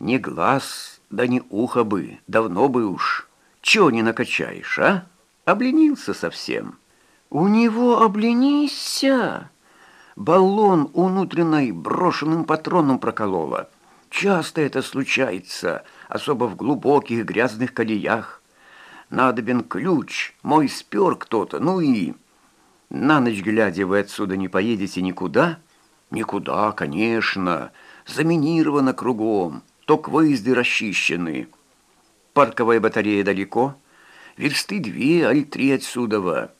Не глаз, да не ухо бы, давно бы уж. Чё не накачаешь, а? Обленился совсем. У него обленися. Баллон внутренной брошенным патроном проколола. Часто это случается, особо в глубоких грязных колеях. Надобен ключ, мой спер кто-то, ну и... На ночь глядя вы отсюда не поедете никуда? Никуда, конечно. Заминировано кругом, ток выезды расчищены. Парковая батарея далеко, версты две, аль три отсюда.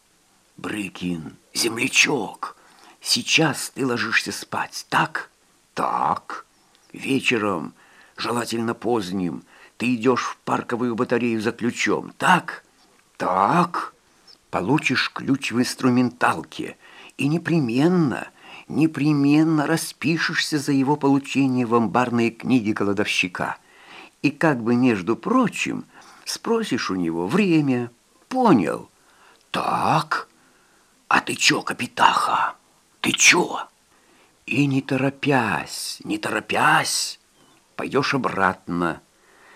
Брыкин, землячок, сейчас ты ложишься спать, так? Так. Вечером, желательно поздним, ты идешь в парковую батарею за ключом, так? Так. Получишь ключ в инструменталке и непременно, непременно распишешься за его получение в амбарные книги кладовщика. И как бы, между прочим, спросишь у него время. Понял? Так. А ты чё, капитаха? Ты чё? И не торопясь, не торопясь, пойдешь обратно.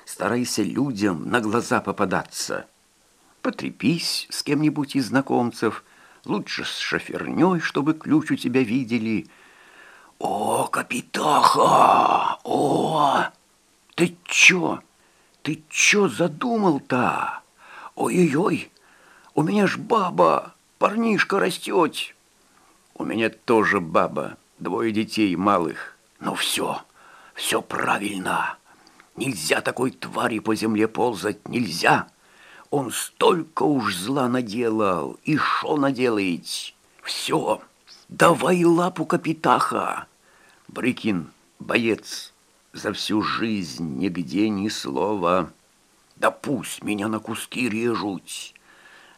Старайся людям на глаза попадаться. Потрепись с кем-нибудь из знакомцев, лучше с шоферней, чтобы ключ у тебя видели. О, капитаха! О! Ты чё? Ты чё задумал-то? Ой-ой-ой, у меня ж баба, парнишка растет. У меня тоже баба двое детей малых. Ну все, все правильно. Нельзя такой твари по земле ползать, нельзя. Он столько уж зла наделал, и шо наделает? Все, давай лапу капитаха. Брыкин, боец, за всю жизнь нигде ни слова. Да пусть меня на куски режут.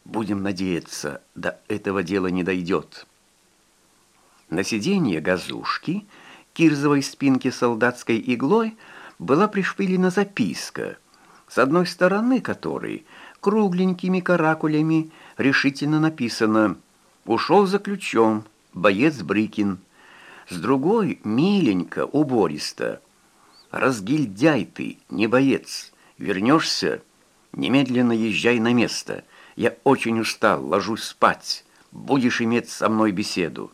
Будем надеяться, до этого дела не дойдет. На сиденье газушки, кирзовой спинки солдатской иглой, была пришпилена записка, с одной стороны которой кругленькими каракулями решительно написано «Ушел за ключом, боец Брыкин», с другой миленько, убористо «Разгильдяй ты, не боец, вернешься, немедленно езжай на место, я очень устал, ложусь спать, будешь иметь со мной беседу».